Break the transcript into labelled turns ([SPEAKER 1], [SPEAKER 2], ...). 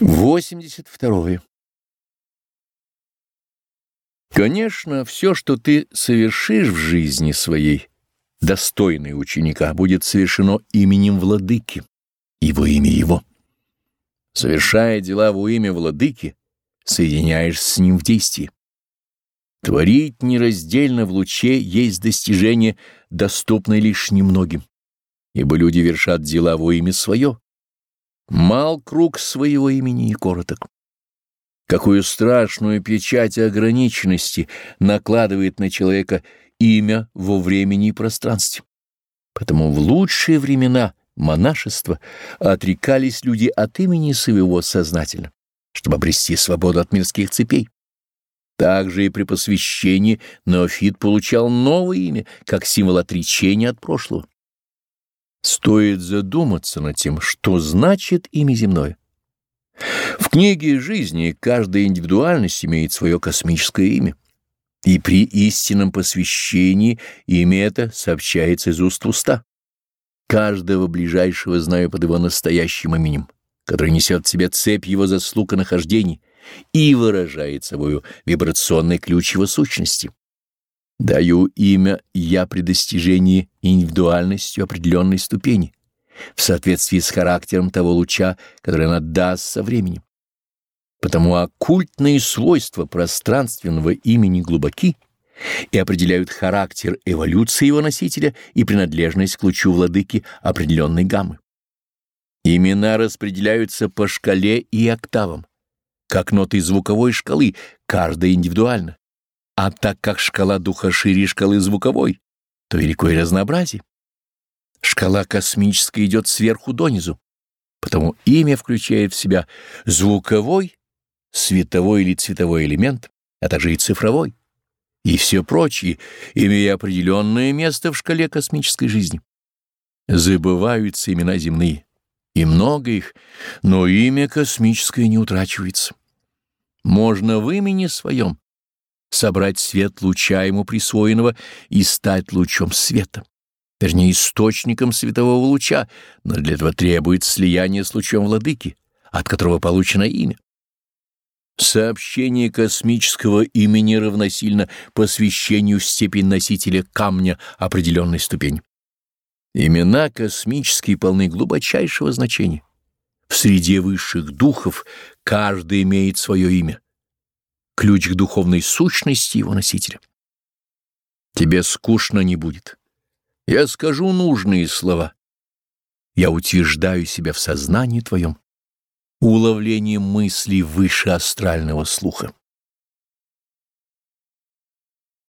[SPEAKER 1] 82. Конечно, все, что ты совершишь в жизни своей, достойный ученика, будет совершено именем владыки и во имя его. Совершая дела во имя владыки, соединяешь с ним в действии. Творить нераздельно в луче есть достижение, доступное лишь немногим, ибо люди вершат дела во имя свое Мал круг своего имени и короток. Какую страшную печать ограниченности накладывает на человека имя во времени и пространстве. Потому в лучшие времена монашества отрекались люди от имени своего сознательно, чтобы обрести свободу от мирских цепей. Также и при посвящении Неофит получал новое имя, как символ отречения от прошлого. Стоит задуматься над тем, что значит имя земное. В книге жизни каждая индивидуальность имеет свое космическое имя, и при истинном посвящении имя это сообщается из уст в уста. Каждого ближайшего знаю под его настоящим именем, который несет в себе цепь его заслуг и нахождений и выражает собою вибрационный ключ его сущности. Даю имя «я» при достижении индивидуальностью определенной ступени, в соответствии с характером того луча, который она даст со временем. Потому оккультные свойства пространственного имени глубоки и определяют характер эволюции его носителя и принадлежность к лучу владыки определенной гаммы. Имена распределяются по шкале и октавам, как ноты звуковой шкалы, каждая индивидуально. А так как шкала духа шире шкалы звуковой, то великое разнообразие. Шкала космическая идет сверху донизу, потому имя включает в себя звуковой, световой или цветовой элемент, а также и цифровой, и все прочие, имея определенное место в шкале космической жизни. Забываются имена земные, и много их, но имя космическое не утрачивается. Можно в имени своем собрать свет луча ему присвоенного и стать лучом света, вернее, источником светового луча, но для этого требует слияния с лучом владыки, от которого получено имя. Сообщение космического имени равносильно посвящению степень носителя камня определенной ступени. Имена космические полны глубочайшего значения. В среде высших духов каждый имеет свое имя ключ к духовной сущности его носителя. Тебе скучно не будет. Я скажу нужные слова. Я утверждаю себя в сознании твоем, уловлением мыслей выше астрального слуха.